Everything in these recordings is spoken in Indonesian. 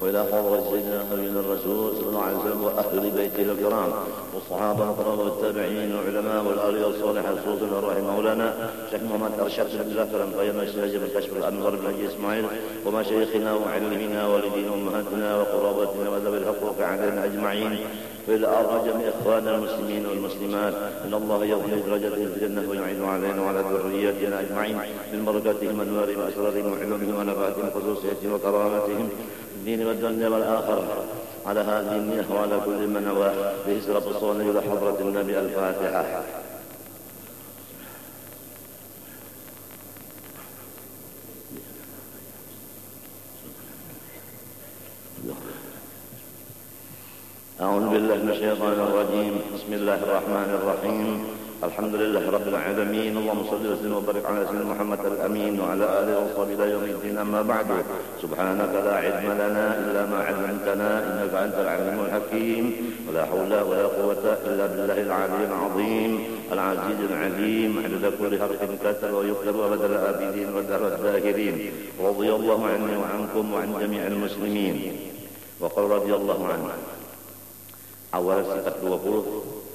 وإلى حضرة سيدنا نبينا الرسول صلى الله عليه وسلم وأهل بيته الكرام والصحابة الكرام والتابعين والعلماء والآل والصالحة خصوصا الروح مولانا شيخ محمد أرشد بن زكر القيم السراج بن كشف الأنظر بن حجي إسماعيل ومشايخنا وعلمنا والدين أمهاتنا وقرابتنا وذوي الحقوق علينا أجمعين. وإلى أرض جميع إخواننا المسلمين والمسلمات. إن الله يغفر درجاتهم في الجنة ويعين علينا وعلى ذرياتنا أجمعين. من بركاتهم أنوارهم وأسرارهم وعلومهم ونفاتهم خصوصيتهم وكرامتهم. الدين والدنيا والآخرة. على هذه النية وعلى كل من نواه بإسراف الصون إلى حضرة النبي الفاتحة. أعوذ بالله من الشيطان الرجيم. بسم الله الرحمن الرحيم. الحمد لله رب العالمين. اللهم صل وسلم وبارك على سيدنا محمد الأمين وعلى آله وصحبه إلى يوم الدين. أما بعد سبحانك لا علم لنا إلا ما علمتنا إنك أنت العليم الحكيم. ولا حول ولا قوة إلا بالله العلي العظيم. العزيز العليم. عدد كل حرف كتب ويكتب وبدل الآبدين ودر الذاكرين. رضي الله عني وعنكم وعن جميع المسلمين. وقال رضي الله عنه. awal sifat 20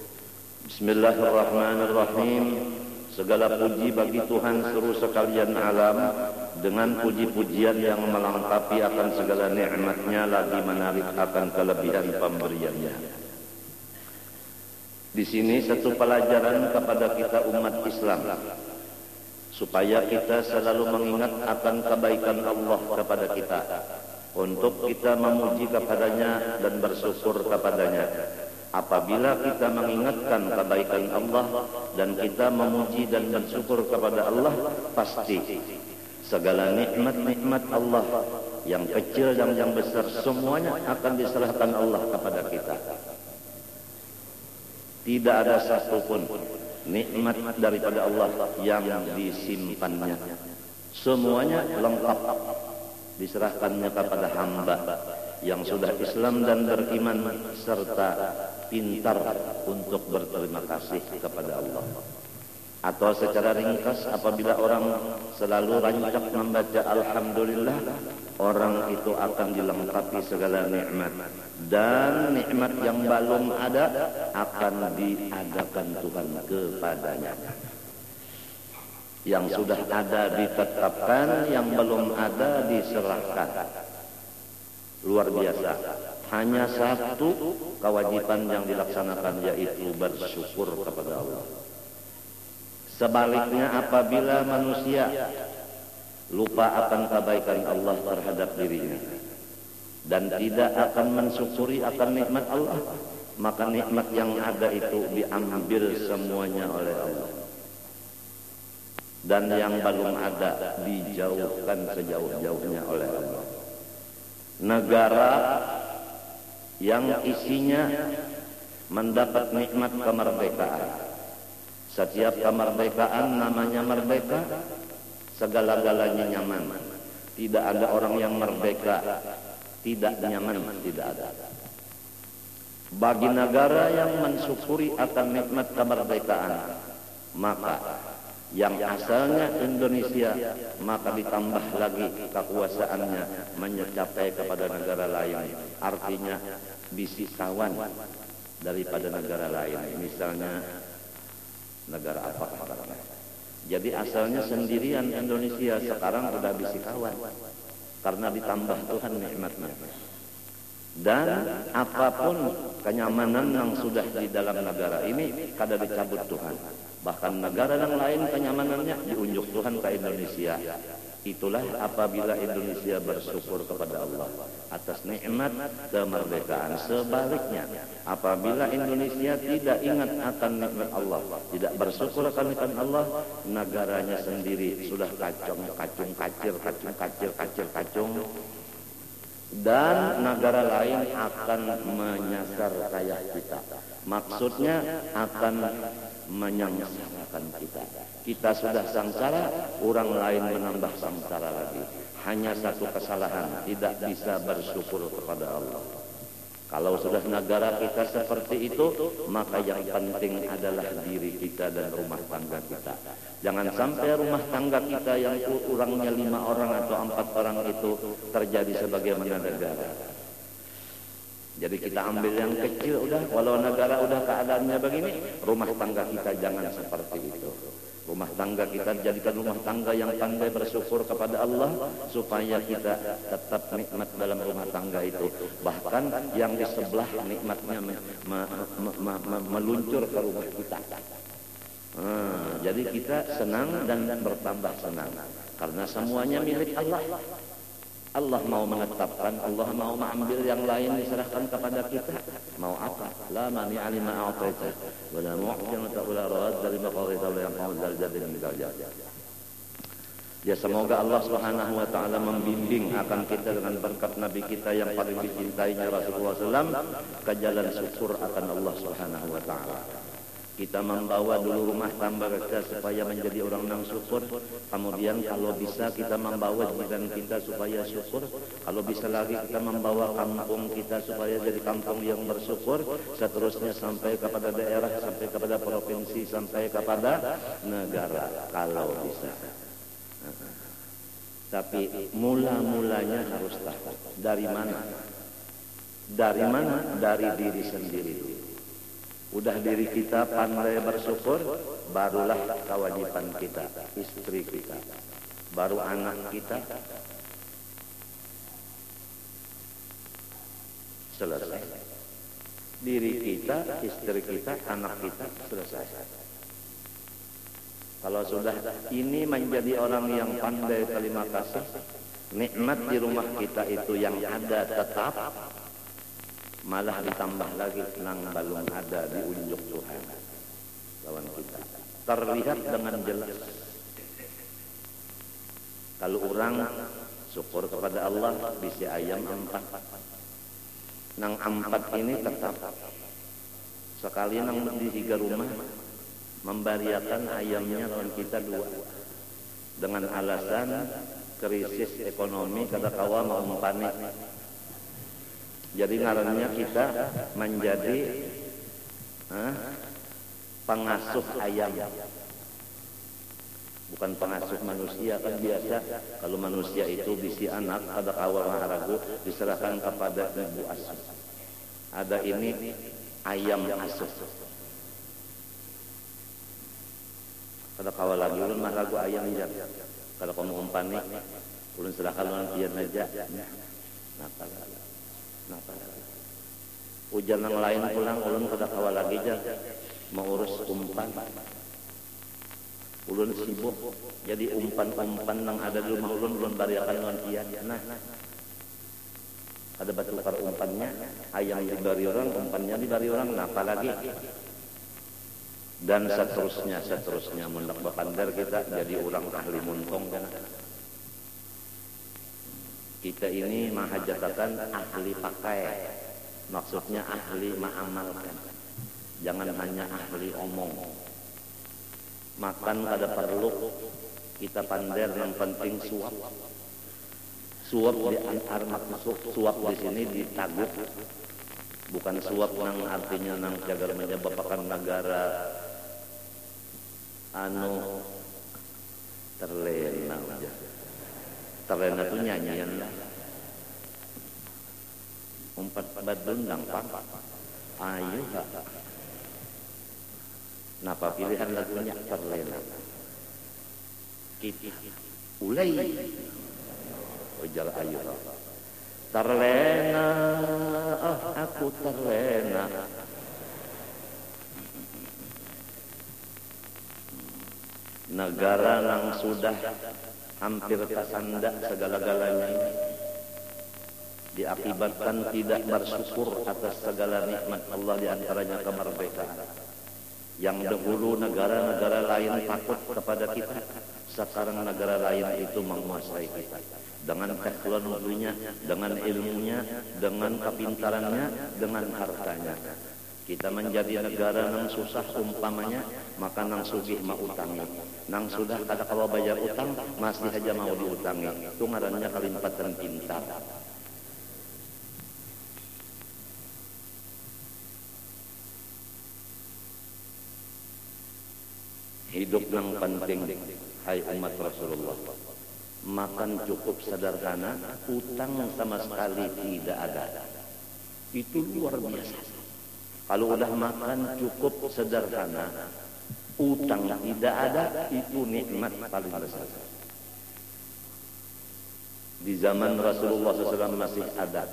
Bismillahirrahmanirrahim Segala puji bagi Tuhan seluruh sekalian alam dengan puji-pujian yang melengkapi akan segala nikmatnya lagi menarik akan kelebihan pemberiannya. Di sini satu pelajaran kepada kita umat Islam supaya kita selalu mengingat akan kebaikan Allah kepada kita untuk kita memuji kepadanya dan bersyukur kepadanya. Apabila kita mengingatkan kebaikan Allah dan kita memuji dan bersyukur kepada Allah, pasti segala nikmat-nikmat Allah yang kecil dan yang besar semuanya akan diserahkan Allah kepada kita. Tidak ada satupun nikmat daripada Allah yang disimpannya. Semuanya lengkap diserahkannya kepada hamba yang sudah Islam dan beriman serta pintar untuk berterima kasih kepada Allah. Atau secara ringkas apabila orang selalu rancak membaca Alhamdulillah orang itu akan dilengkapi segala nikmat dan nikmat yang belum ada akan diadakan Tuhan kepadanya yang sudah ada ditetapkan, yang belum ada diserahkan. Luar biasa. Hanya satu kewajiban yang dilaksanakan yaitu bersyukur kepada Allah. Sebaliknya apabila manusia lupa akan kebaikan Allah terhadap dirinya dan tidak akan mensyukuri akan nikmat Allah, maka nikmat yang ada itu diambil semuanya oleh Allah dan yang belum ada dijauhkan sejauh-jauhnya oleh Allah. Negara yang isinya mendapat nikmat kemerdekaan. Setiap kemerdekaan namanya merdeka, segala-galanya nyaman. Tidak ada orang yang merdeka tidak nyaman, tidak ada. Bagi negara yang mensyukuri akan nikmat kemerdekaan, maka yang asalnya Indonesia maka ditambah lagi kekuasaannya mencapai kepada negara lain artinya kawan daripada negara lain. Misalnya negara apa? Jadi asalnya sendirian Indonesia sekarang sudah kawan. Karena ditambah Tuhan nikmatnya. Dan apa pun kenyamanan yang sudah di dalam negara ini kada dicabut Tuhan. Bahkan negara yang lain kenyamanannya diunjuk Tuhan ke Indonesia. Itulah apabila Indonesia bersyukur kepada Allah atas nikmat kemerdekaan. Sebaliknya, apabila Indonesia tidak ingat akan nikmat Allah, tidak bersyukur akan nikmat Allah, negaranya sendiri sudah kacung, kacung, kacir, kacung, kacir, kacir, kacung, dan negara lain akan menyasar kayak kita. Maksudnya akan menyengsarakan kita. Kita sudah sangsara, orang lain menambah sangsara lagi. Hanya satu kesalahan, tidak bisa bersyukur kepada Allah. Kalau sudah negara kita seperti itu, maka yang penting adalah diri kita dan rumah tangga kita. Jangan sampai rumah tangga kita yang kurangnya lima orang atau empat orang itu terjadi sebagaimana negara. Jadi kita ambil yang kecil udah, walau negara udah keadaannya begini, rumah tangga kita jangan seperti itu. Rumah tangga kita jadikan rumah tangga yang pandai bersyukur kepada Allah supaya kita tetap nikmat dalam rumah tangga itu. Bahkan yang di sebelah nikmatnya me, me, me, me, meluncur ke rumah kita. Hmm, jadi kita senang dan bertambah senang karena semuanya milik Allah. Allah mau menetapkan, Allah mau mengambil yang lain diserahkan kepada kita. Mau apa? La mani alima a'taita wa la mu'ti wa la radda lima qadita wa yang qawd dal jadil min Ya semoga Allah Subhanahu wa taala membimbing akan kita dengan berkat nabi kita yang paling dicintainya Rasulullah SAW ke jalan syukur akan Allah Subhanahu wa taala. Kita membawa dulu rumah tangga kita supaya menjadi orang yang syukur. Kemudian kalau bisa kita membawa jiran kita supaya syukur. Kalau bisa lagi kita membawa kampung kita supaya jadi kampung yang bersyukur. Seterusnya sampai kepada daerah, sampai kepada provinsi, sampai kepada negara. Kalau bisa. Tapi mula-mulanya harus tahu. Dari mana? Dari mana? Dari diri sendiri Udah diri kita pandai bersyukur, barulah kewajiban kita, istri kita, baru anak kita. Selesai. Diri kita, istri kita, anak kita selesai. Kalau sudah ini menjadi orang yang pandai terima kasih, nikmat di rumah kita itu yang ada tetap, malah ditambah lagi senang balung ada di unjuk Tuhan. Lawan kita. Terlihat dengan jelas. Kalau orang syukur kepada Allah bisa ayam empat. Nang empat ini tetap. Sekali nang di tiga rumah membariakan ayamnya lawan kita dua. Dengan alasan krisis ekonomi kata kawa mau panik jadi ngarannya kita menjadi eh, pengasuh ayam. Bukan pengasuh manusia kan biasa kalau manusia itu bisi anak ada kawal maharagu diserahkan kepada ibu asuh. Ada ini ayam asuh. Ada kawal lagi ulun maharagu ayam jam. Kalau kamu umpani ulun serahkan ulun aja. Nah, Napa? Ujar yang lain pulang ulun kada kawa lagi jar mau urus umpan. Ulun sibuk jadi umpan-umpan yang ada di rumah ulun ulun bariakan dengan kian. Nah, ada batu kar umpannya, ayam dibari orang, umpannya dibari orang, nah apalagi dan seterusnya seterusnya mendak bakandar kita jadi orang ahli muntong kan kita ini mahajatakan ahli pakai maksudnya ahli mengamalkan. Jangan hanya ahli omong. Makan kada perlu. Kita pandai yang penting suap. Suap di antar maksud suap di sini ditaguk bukan suap nang artinya nang jagar menyebabkan negara. Anu terlena terlena tuh nyanyian. lah umpat badun dang papa ayo gak napa pilihan lagunya? Terlena. Kita ulai ujar ayo terlena. Oh aku terlena. Negara yang sudah hampir kesanda segala-galanya diakibatkan tidak bersyukur atas segala nikmat Allah di antaranya kemerdekaan yang dahulu negara-negara lain takut kepada kita sekarang negara lain itu menguasai kita. Dengan teknologinya dengan ilmunya dengan kepintarannya dengan hartanya. Kita menjadi negara yang susah umpamanya maka nang sugih mau utangi. Nang sudah kada kalau bayar utang masih aja mau diutangi. Itu ngarannya kalimpatan pintar hidup yang penting. Hai umat Rasulullah. Makan cukup sederhana utang sama sekali tidak ada. Itu luar biasa. Kalau udah makan cukup sederhana utang tidak ada itu nikmat paling besar. Di zaman Rasulullah SAW masih ada.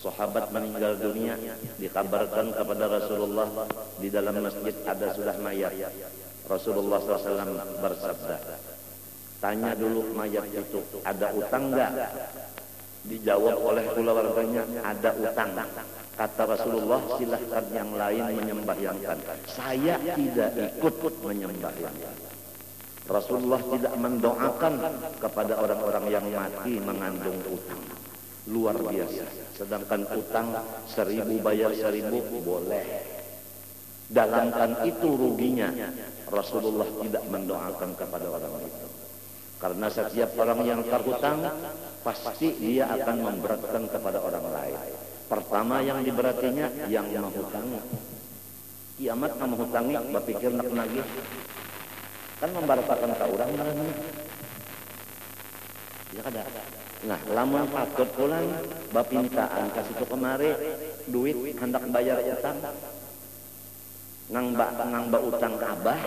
Sahabat meninggal dunia dikabarkan kepada Rasulullah di dalam masjid ada sudah mayat Rasulullah SAW bersabda tanya dulu mayat itu ada utang enggak dijawab oleh keluarganya ada utang. Kata Rasulullah silahkan yang lain menyembahyangkan. Saya tidak ikut menyembahyangkan. Rasulullah tidak mendoakan kepada orang-orang yang mati mengandung utang. Luar biasa. Sedangkan utang seribu bayar seribu boleh dalamkan itu ruginya Rasulullah tidak mendoakan kepada orang itu karena setiap orang yang terhutang pasti dia akan memberatkan kepada orang lain. Pertama yang diberatinya yang menghutangi. Kiamat menghutangi, berpikir nak nagih. Kan membaratakan ke orang. Ya kada. Nah, lama patut pulang bapintaan kasih tu kemari duit hendak bayar utang. Nang ba nang ba utang abah,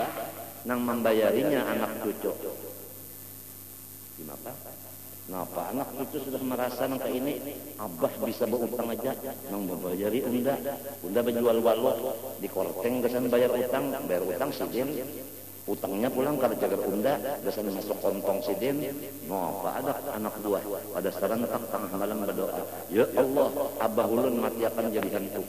nang membayarinya anak cucu. Gimana? Ngapa anak itu sudah merasa nangka ini? Abah bisa berutang aja nang membayari unda. Unda berjual walu di korteng gesan bayar utang bayar utang sidin utangnya pulang karena jaga unda gesan masuk kontong sidin ngapa ada anak buah? Pada saran tak tengah malam berdoa ya Allah abah ulun mati akan jadi hantu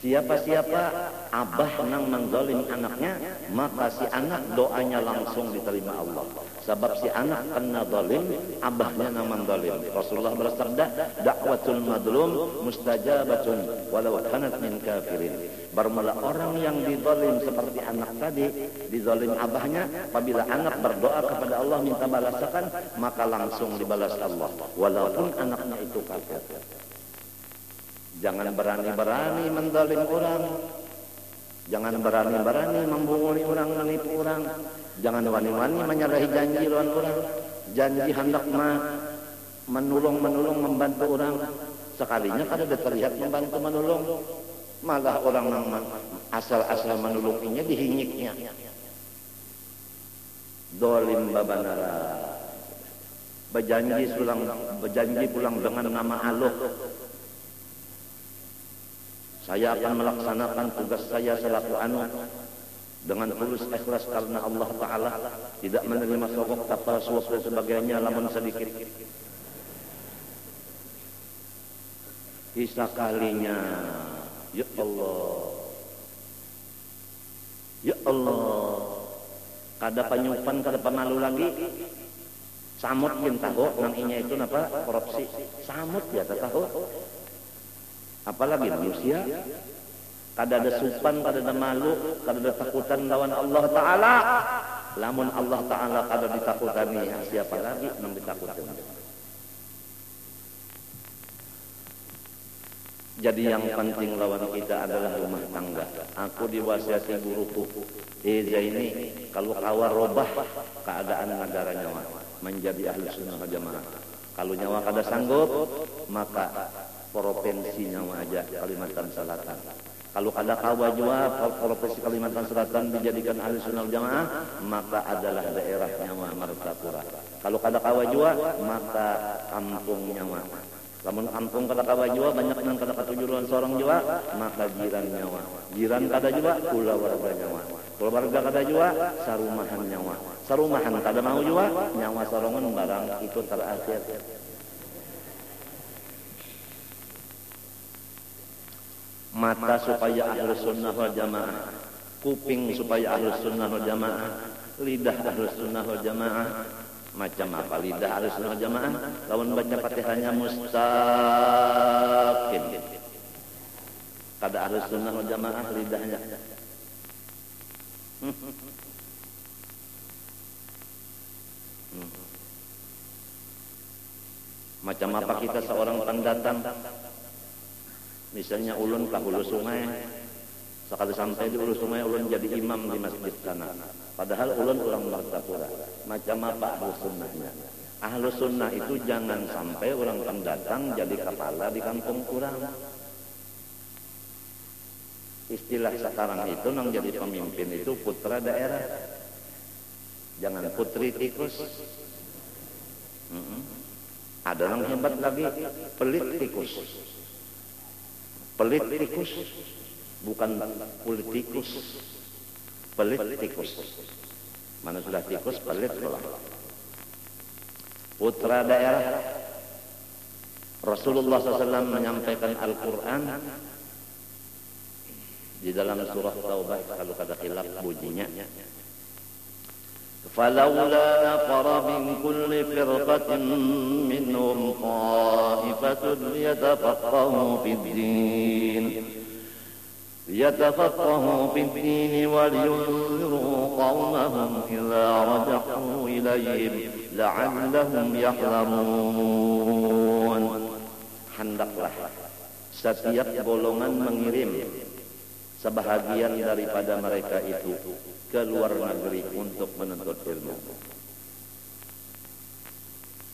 Siapa-siapa abah nang mengzalim anaknya, maka si anak doanya langsung diterima Allah. Sebab si anak kena zalim, abahnya nang mengzalim. Rasulullah bersabda, dakwatul madlum mustajabatun walau kanat min kafirin. Bermula orang yang dizalim seperti anak tadi, dizalim abahnya, apabila anak berdoa kepada Allah minta balasakan, maka langsung dibalas Allah. Walaupun anaknya itu kafir. Jangan berani-berani mendalim orang. Jangan berani-berani membunguli orang, menipu orang. Jangan wani-wani menyalahi janji lawan orang. Janji hendak menolong-menolong membantu orang. Sekalinya kada ada terlihat membantu menolong. Malah orang yang asal-asal menolonginya dihinyiknya. Dolim babanara. Berjanji berjanji pulang dengan nama Allah saya akan melaksanakan tugas saya selaku anu. Dengan tulus ikhlas karena Allah Ta'ala tidak menerima sogok tapal suap dan sebagainya lamun sedikit. Isa kalinya Ya Allah. Ya Allah. Kada penyupan, kada pemalu lagi. Samut yang tahu Nang itu apa? Korupsi. Samut ya tahu apalagi manusia? Kada ada supan kada ada malu kada ada takutan lawan Allah taala. Lamun Allah taala kada ditakutani siapa lagi yang ditakutkan jadi yang penting lawan kita adalah rumah tangga. Aku diwasiati guruku. Eza ini kalau kawar robah keadaan negara nyawa menjadi ahli sunnah jamaah. Kalau nyawa kada sanggup maka provinsinya aja Kalimantan Selatan. Kalau ada kawa jua provinsi Kalimantan Selatan dijadikan ahli sunnah jamaah, maka adalah daerah nyawa Martapura. Kalau ada kawa jua, maka kampung nyawa. Namun kampung kada kawa jua banyak yang kada ketujuan seorang jua, maka jiran nyawa. Jiran kada jua, kula warga nyawa. Keluarga kada jua, sarumahan nyawa. Sarumahan kada mau jua, nyawa sorongan barang itu terakhir. Mata supaya ahlu sunnah wal jamaah. Kuping supaya ahlu sunnah wal jamaah. Lidah ahlu sunnah wal jamaah. Macam apa lidah ahlu sunnah wal jamaah? Lawan baca fatihahnya mustaqim. Kada ahlu sunnah wal jamaah lidahnya. Macam apa kita seorang pendatang Misalnya ulun ke hulu sungai, sekali sampai di hulu sungai ulun jadi imam di masjid sana. Padahal ulun kurang Martapura. Macam apa ahlu sunnahnya? Ahlu sunnah itu jangan sampai orang pendatang jadi kepala di kampung kurang. Istilah sekarang itu nang jadi pemimpin itu putra daerah. Jangan putri tikus. Mm -mm. Ada yang hebat lagi, pelit tikus. Pelit tikus, bukan politikus. Pelit tikus. Mana sudah tikus, pelit kalau putra daerah Rasulullah SAW menyampaikan Al-Quran di dalam surah Taubah kalau kata khilaf bujinya فلولا نفر من كل فرقة منهم طائفة ليتفقهوا في الدين. ليتفقهوا في الدين ولينذروا قومهم إذا رجعوا إليهم la'allahum yahlamun hendaklah setiap golongan mengirim sebahagian daripada mereka itu. Ke luar negeri untuk menuntut ilmu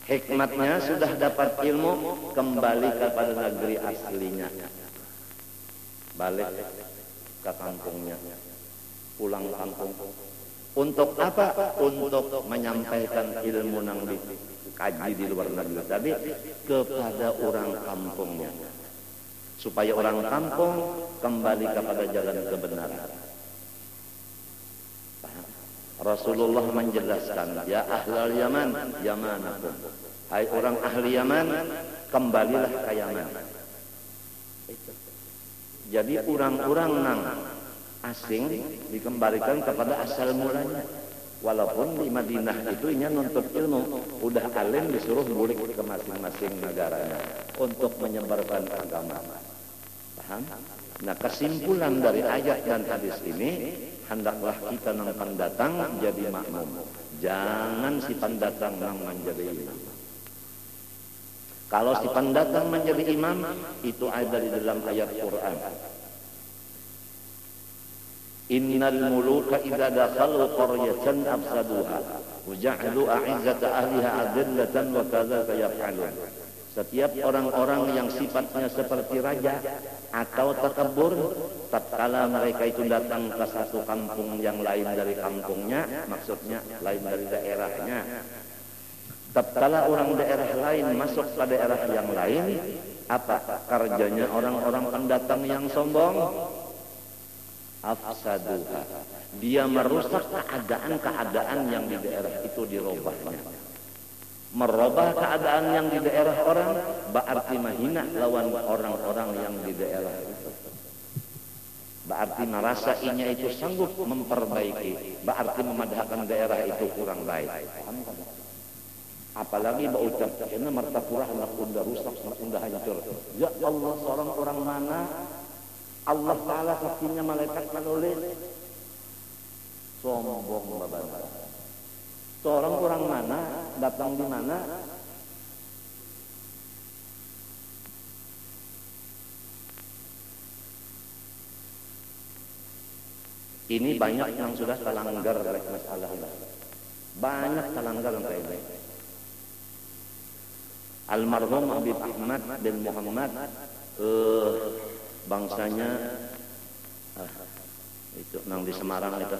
hikmatnya sudah dapat ilmu kembali kepada negeri aslinya balik ke kampungnya pulang kampung untuk apa? Untuk menyampaikan ilmu yang dikaji di luar negeri tadi kepada orang kampungnya. Supaya orang kampung kembali kepada jalan kebenaran. Rasulullah menjelaskan, ya ahlal Yaman, Yamanakum. Hai orang ahli Yaman, kembalilah ke Yaman. Jadi orang-orang nang asing dikembalikan kepada asal mulanya. Walaupun di Madinah itu inya nuntut ilmu, udah alim disuruh balik ke masing-masing negaranya untuk menyebarkan agama. Paham? Nah kesimpulan dari ayat dan hadis ini hendaklah kita nang pendatang jadi makmum. Jangan si pendatang nang menjadi imam. Kalau si pendatang menjadi imam itu ada di dalam ayat Quran. Innal muluka idza dakhalu qaryatan afsaduha wa ja'alu a'izzata ahliha adillatan wa kadzalika yaf'alun. Setiap orang-orang yang sifatnya seperti raja atau takabur, tatkala mereka itu datang ke satu kampung yang lain dari kampungnya, maksudnya lain dari daerahnya. Tatkala orang daerah lain masuk ke daerah yang lain, apa kerjanya orang-orang pendatang yang sombong? afsaduha. Dia merusak keadaan-keadaan yang di daerah itu dirubahnya. Merubah keadaan yang di daerah orang berarti menghina lawan orang-orang yang di daerah itu. Berarti merasa inya itu sanggup memperbaiki. Berarti memadahkan daerah itu kurang baik. Apalagi berucap, karena martapurah anak unda rusak, anak unda hancur. Ya Allah, seorang orang mana Allah Ta'ala saksinya malaikat menulis sombong bapak seorang kurang mana datang di mana? Ini banyak yang sudah terlanggar oleh masalah banyak terlanggar sampai ini almarhum Habib Ahmad bin Muhammad uh, bangsanya ah, itu nang di Semarang itu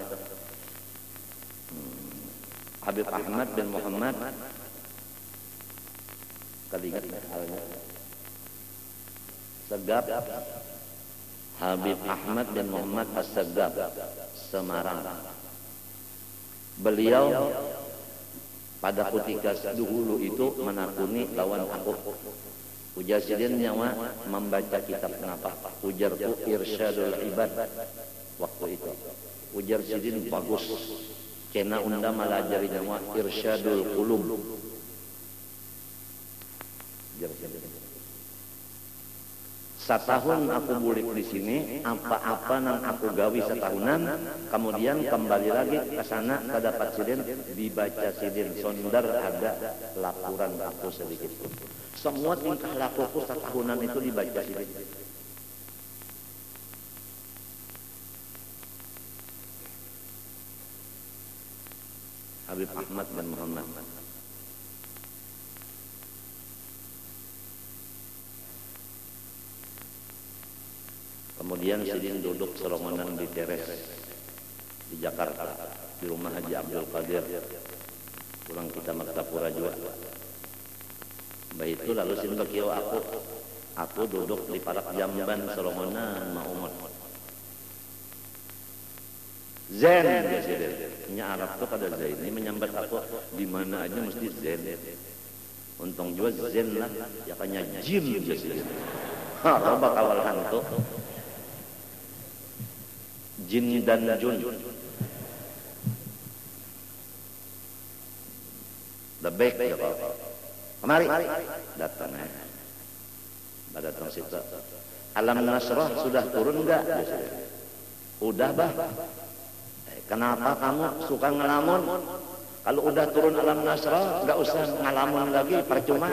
Habib Ahmad bin Muhammad. Kaligat halnya Segap. Habib Ahmad bin Muhammad As-Segap Semarang. Beliau pada ketika dahulu itu menakuni lawan aku. Ujar sidin nyawa membaca kitab kenapa? Ujarku irsyadul ibad. Waktu itu. Ujar sidin bagus. Kena unda malajari nyawa irsyadul kulub. Ujar sidin. Setahun aku bulik di sini, apa-apa nang aku gawi setahunan, kemudian kembali lagi ke sana, kedapat sidin, dibaca sidin, sondar ada laporan aku sedikit pun. Semua tingkah lakuku setahunan itu dibaca sidin. Habib Ahmad bin Muhammad. Kemudian Sidin duduk serombongan di teres di Jakarta di rumah Haji Abdul Qadir. kurang kita Martapura juga. Baik itu lalu Sidin berkio aku aku duduk di parak jamban serombongan mau. Zen Sidin. Nya Arab tuh kada Zen ini menyambat aku di mana aja mesti Zen. Untung juga Zen lah, ya kanya jim dia Sidin. Ha, bakal hantu. Jin dan jun. Lebek ya Pak kemari. Datang ya datang situ. Alam nasrah sudah turun enggak udah bah kenapa kamu suka ngelamun? Kalau udah turun alam nasrah enggak usah ngelamun lagi percuma.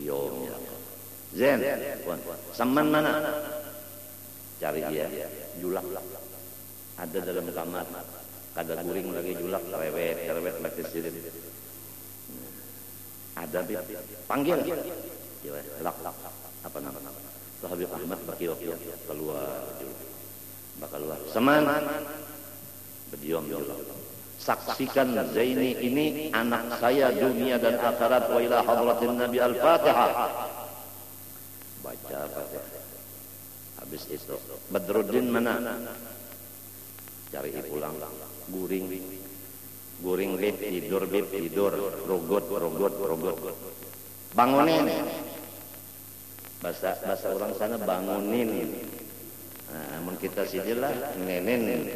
Diom ya Zen, seman mana? cari dia julak. Ada dalam kamar. Ada guring lagi julak. Rewet rewet lagi sirim ada panggil. Lak apa nama? Habib Ahmad waktu keluar. bakal keluar seman. Berdiam julak saksikan Zaini ini anak saya dunia dan akhirat. Wa ila hadratin Nabi Al-Fatihah. Baca Fatihah habis itu Badruddin mana? Cari pulang. Guring. Guring bib tidur bib tidur. Rogot rogot rogot bangunin. Bahasa bahasa orang sana bangunin nah, namun kita lah nenin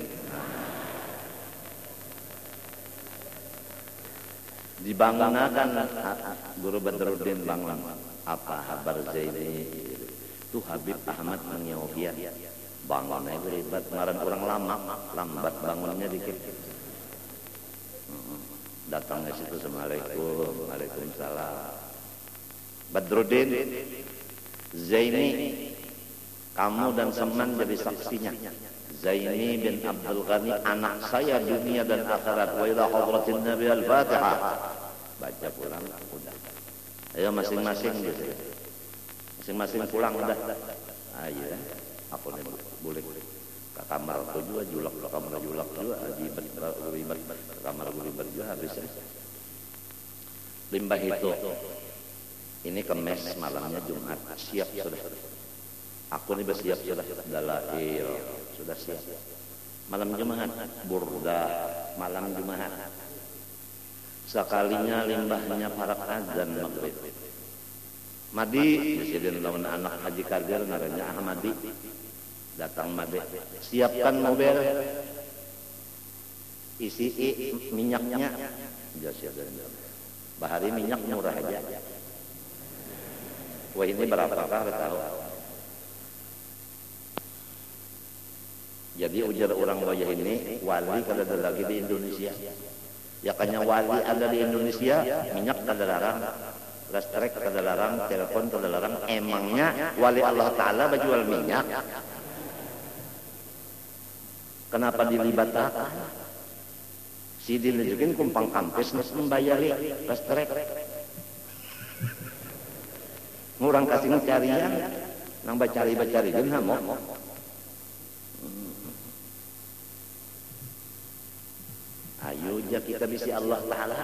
dibangunkan guru Badruddin bangun apa kabar Zaini itu Habib Ahmad Mangyobian bangunnya ribet ngaran orang lama lambat bangunnya dikit. Datang ke situ Assalamualaikum Waalaikumsalam. Badruddin Zaini kamu dan Seman jadi saksinya. Zaini bin Abdul Ghani anak saya dunia dan akhirat. Wa ila hadratin Nabi Al-Fatihah baca pulang udah. Ayo masing-masing gitu masing-masing pulang udah. Ah iya. Aku nih boleh. Ke kamar aku juga julak ke kamar julak juga ribet ribet. Ke kamar ribet juga habis ya. Limbah itu. Ini kemes malamnya Jumat. Siap sudah aku nih bersiap sudah dalail sudah siap. Malam Jumat burda malam Jumat sekalinya limbahnya para azan maghrib. Madi presiden lawan anak Haji Kadir namanya Ahmadi. Datang Madi siapkan mobil. Isi minyaknya. Bahari minyak murah aja. Wah ini berapakah tahu jadi ujar orang wajah ini wali kalau ada lagi di Indonesia ya kanya wali ada di Indonesia minyak kada larang listrik kada larang, telepon kada larang. Emangnya wali Allah Ta'ala berjual minyak? Kenapa dilibatkan? Si dilejukin kumpang kampus nus membayari listrik. Ngurang kasih ngecarian, nang bacari-bacari gen hamo. Ayo ja kita bisi Allah Ta'ala.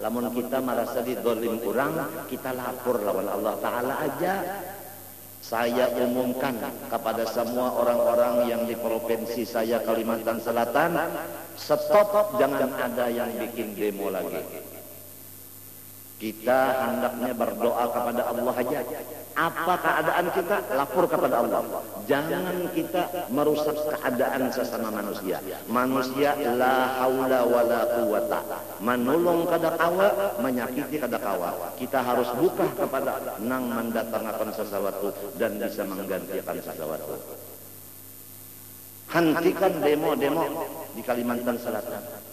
Lamun kita merasa didolim kurang kita lapor lawan Allah Ta'ala aja. Saya umumkan kepada semua orang-orang yang di provinsi saya Kalimantan Selatan stop jangan ada yang bikin demo lagi kita hendaknya berdoa kepada Allah aja. Apa keadaan kita? Lapor kepada Allah. Jangan kita merusak keadaan sesama manusia. Manusia la haula wala quwata menolong kada kawa menyakiti kada kawa. Kita harus buka kepada nang mendatangkan sesuatu dan bisa menggantikan sesuatu. Hentikan demo-demo di Kalimantan Selatan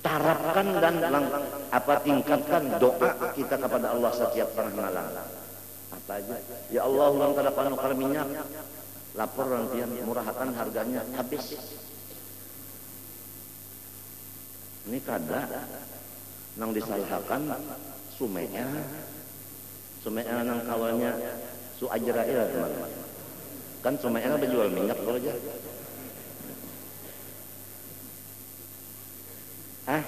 tarapkan dan lang, apa tingkatkan doa kita kepada Allah setiap tengah malam. Apa aja? Ya Allah ulang kada panukar minyak. Lapor rantian murahkan harganya habis. Ini kada? Nang disalahkan sumenya. Sumenya nang kawalnya su ajrail. Teman-teman kan cuma enak berjual minyak kalau aja Ah,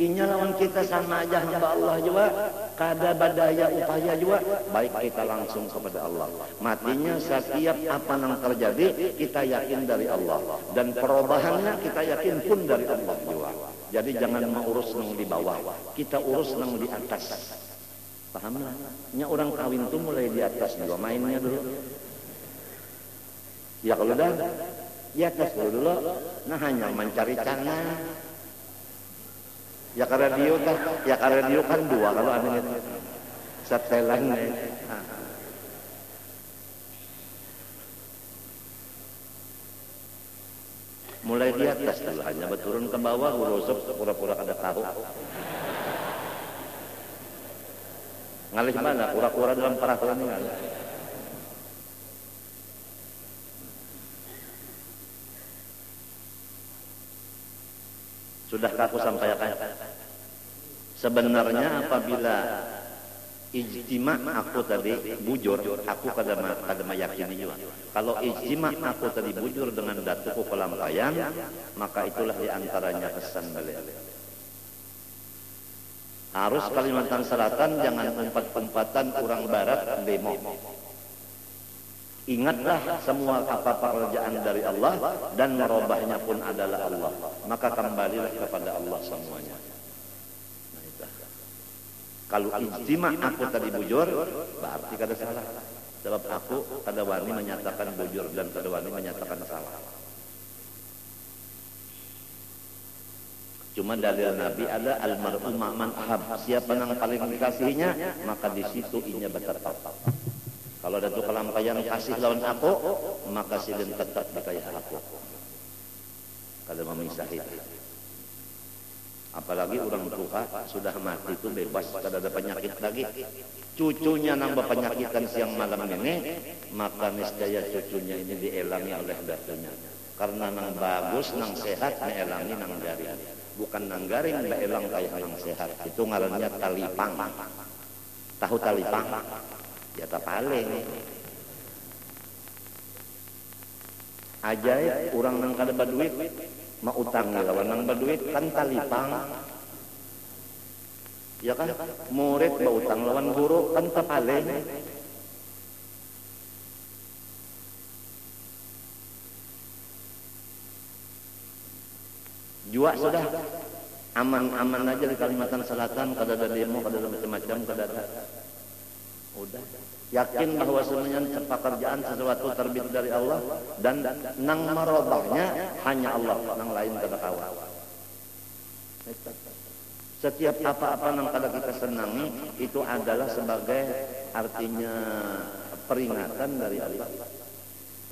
inya lawan kita sama aja hamba Allah juga. Kada badaya upaya juga. Baik kita langsung kepada Allah. Matinya setiap apa yang terjadi kita yakin dari Allah. Dan perubahannya kita yakin pun dari Allah juga. Jadi jangan mengurus nang di bawah. Kita urus nang di atas. Paham lah? Nya orang kawin tuh mulai di atas juga mainnya dulu. Ya kalau dah di atas dulu dulu. Nah hanya mencari cara Ya karena radio kan, ya karena radio kan dua kalau ada itu. Setelan Mulai di atas dulu hanya berturun ke bawah urusuk pura-pura kada tahu. Ngalih mana? Pura-pura dalam perahu ini ngalih. Sudah aku sampaikan. Sebenarnya apabila ijtima aku tadi bujur, aku kada kada meyakini juga. Kalau ijtima aku tadi bujur dengan datuku kelampayan, maka itulah di antaranya pesan beliau. Harus Kalimantan Selatan jangan umpat-umpatan orang barat demo. Ingatlah semua apa pekerjaan dari Allah dan merubahnya pun adalah Allah. Maka kembalilah kepada Allah semuanya. Nah. Kalau ijtima aku tadi bujur, berarti kada salah. Sebab aku kada wani menyatakan bujur dan kada wani menyatakan salah. Cuma dalil Nabi ada almarhum man ahab. Siapa yang paling dikasihinya, maka di situ inya bertetap. Kalau ada tuh kelampayan kasih lawan aku, maka silin tetap dikaya aku. Kalau memisahi. Apalagi orang tua sudah mati itu bebas, kada ada penyakit lagi. Cucunya nang penyakitan siang malam ini, maka niscaya cucunya ini dielangi oleh datunya. Karena nang bagus, nang sehat, dielangi nang garing. Bukan nang garing, elang kayak nang sehat. Itu ngarannya talipang. Tahu talipang? Ya tak paling. Ajaib orang nang kada baduit mau utang lawan nang baduit kan talipang. Ya kan? Murid mau utang lawan guru kan tak paling. Jua sudah. Aman-aman aja di Kalimantan Selatan kada ada demo kada ada macam-macam kada ada Udah. Yakin bahwa semuanya pekerjaan sesuatu terbit dari Allah dan nang merubahnya hanya Allah, nang lain kada kawan. Setiap apa-apa nang kada kita senangi itu adalah sebagai artinya peringatan dari Allah.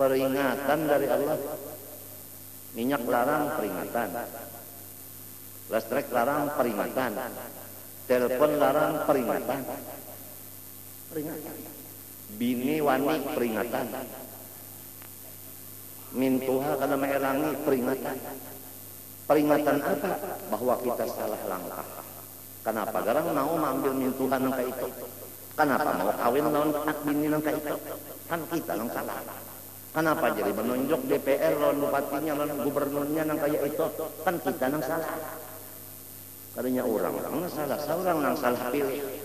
Peringatan dari Allah. Minyak larang peringatan. Listrik larang peringatan. Telepon larang peringatan peringatan. Bini wani peringatan. Mintuha karena meerangi peringatan. Peringatan apa? Bahwa kita salah langkah. Kenapa? Garang mau mengambil mintuha nangka itu. Kenapa mau kawin lawan anak bini nangka itu? Kan kita nang salah. Kenapa jadi menunjuk DPR lawan bupatinya lawan gubernurnya nang kayak itu? Kan kita nang salah. Katanya orang, orang nang salah, seorang nang salah pilih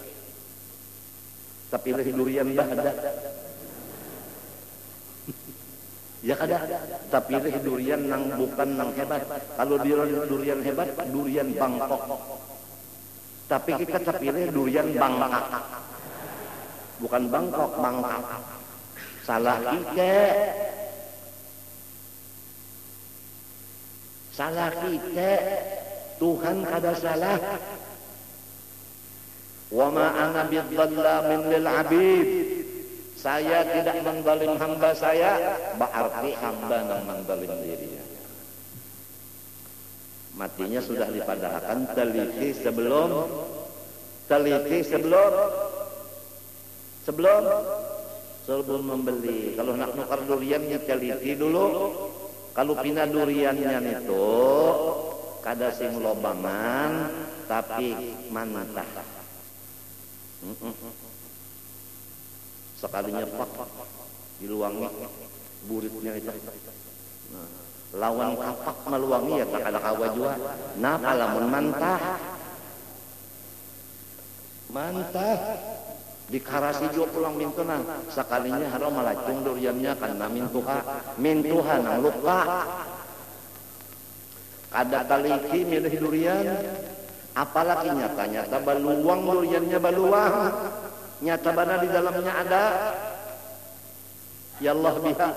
tapi pilih durian bahada ya kada tapi pilih durian nang bukan nang hebat. Kalau durian durian hebat durian Bangkok. Tapi kita pilih durian Bangkak. Bukan Bangkok Bangkak. Salah kita salah kita Tuhan kada salah Wa ma ana bidzallamin lil abid. Saya tidak menzalim hamba saya, berarti hamba yang menzalim dirinya. Matinya sudah dipadahkan teliti sebelum teliti sebelum sebelum sebelum membeli. Kalau nak nukar durian teliti dulu. Kalau pindah duriannya itu kada sing lobangan tapi mantah Sekalinya Pak diluangi. Buritnya itu. Nah, lawan kapak meluangi ya tak ada kawa jua. napa lamun mantah. Mantah. Di karasi juga pulang mintunan sekalinya haram malacung duriannya karena mintuha mintuha nang luka kada taliki milih durian. Apalagi nyata nyata baluang duriannya baluang nyata bana di dalamnya ada. Ya Allah biha